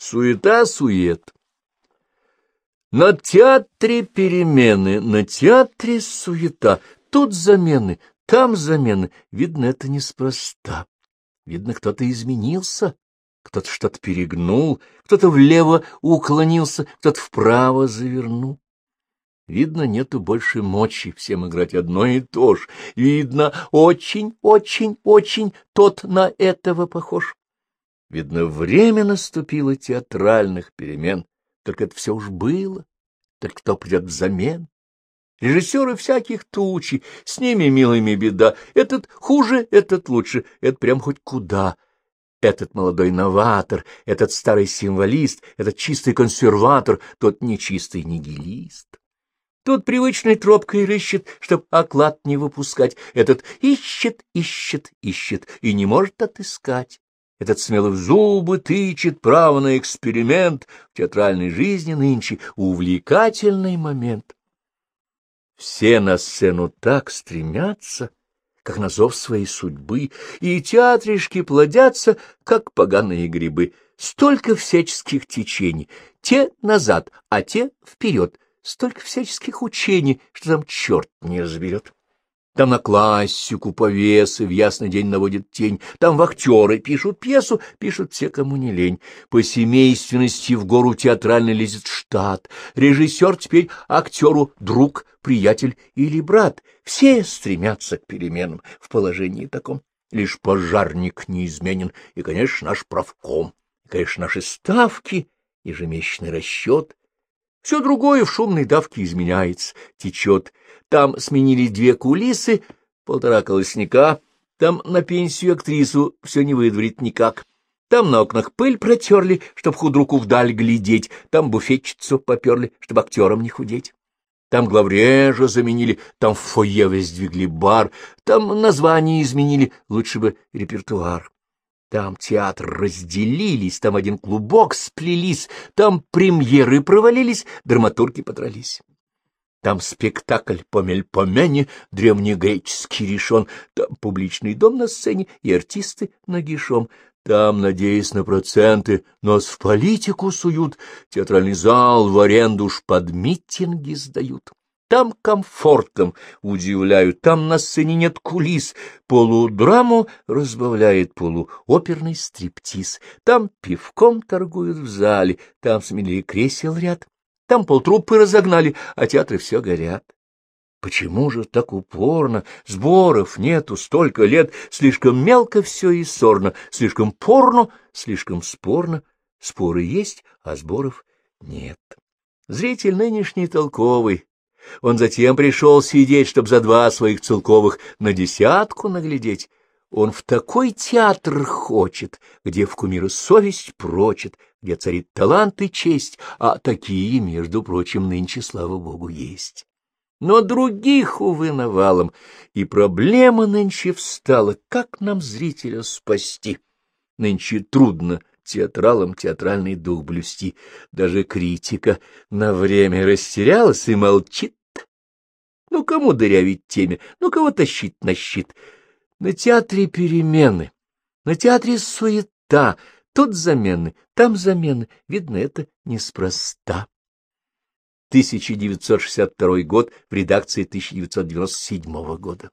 Суета-сует. На театре перемены, на театре суета. Тут замены, там замены. Видно, это неспроста. Видно, кто-то изменился, кто-то что-то перегнул, кто-то влево уклонился, кто-то вправо завернул. Видно, нету больше мочи всем играть одно и то же. Видно, очень, очень, очень тот на этого похож. Видно, время наступило театральных перемен, только это все уж было, только кто придет взамен. Режиссеры всяких тучи, с ними, милыми, беда. Этот хуже, этот лучше, это прям хоть куда. Этот молодой новатор, этот старый символист, этот чистый консерватор, тот нечистый нигилист. Тот привычной тропкой рыщет, чтоб оклад не выпускать. Этот ищет, ищет, ищет и не может отыскать. Этот смело в зубы тычет право на эксперимент в театральной жизни нынче увлекательный момент. Все на сцену так стремятся, как на зов своей судьбы, и театришки плодятся, как поганые грибы. Столько всяческих течений, те назад, а те вперед — столько всяческих учений, что там черт не разберет. Там на классику повесы в ясный день наводят тень, там в актеры пишут пьесу, пишут все, кому не лень. По семейственности в гору театрально лезет штат. Режиссер теперь актеру друг, приятель или брат. Все стремятся к переменам в положении таком. Лишь пожарник неизменен, и, конечно, наш правком, и, конечно, наши ставки, ежемесячный расчет, все другое в шумной давке изменяется, течет. Там сменились две кулисы, полтора колосника, там на пенсию актрису все не выдворит никак. Там на окнах пыль протерли, чтоб худруку вдаль глядеть, там буфетчицу поперли, чтоб актерам не худеть. Там главрежа заменили, там в фойе воздвигли бар, там название изменили, лучше бы репертуар. Там театр разделились, там один клубок сплелись, там премьеры провалились, драматурги подрались. Там спектакль помель-помяне, древнегреческий решен, там публичный дом на сцене и артисты нагишом. Там, надеясь на проценты, нос в политику суют, театральный зал в аренду уж под митинги сдают. Там комфортом удивляют, там на сцене нет кулис, полудраму разбавляет полуоперный стриптиз, там пивком торгуют в зале, там сменили кресел ряд, там полтруппы разогнали, а театры все горят. Почему же так упорно? Сборов нету столько лет, слишком мелко все и сорно, слишком порно, слишком спорно. Споры есть, а сборов нет. Зритель нынешний толковый, он затем пришел сидеть, чтоб за два своих целковых на десятку наглядеть. Он в такой театр хочет, где в кумира совесть прочит, где царит талант и честь, а такие, между прочим, нынче, слава богу, есть. Но других, увы, навалом, и проблема нынче встала, как нам зрителя спасти. Нынче трудно театралам театральный дух блюсти. Даже критика на время растерялась и молчит. Ну, кому дырявить теме, ну, кого тащить на щит? На театре перемены, на театре суета, тут замены, там замены. Видно, это неспроста. 1962 год в редакции 1997 года.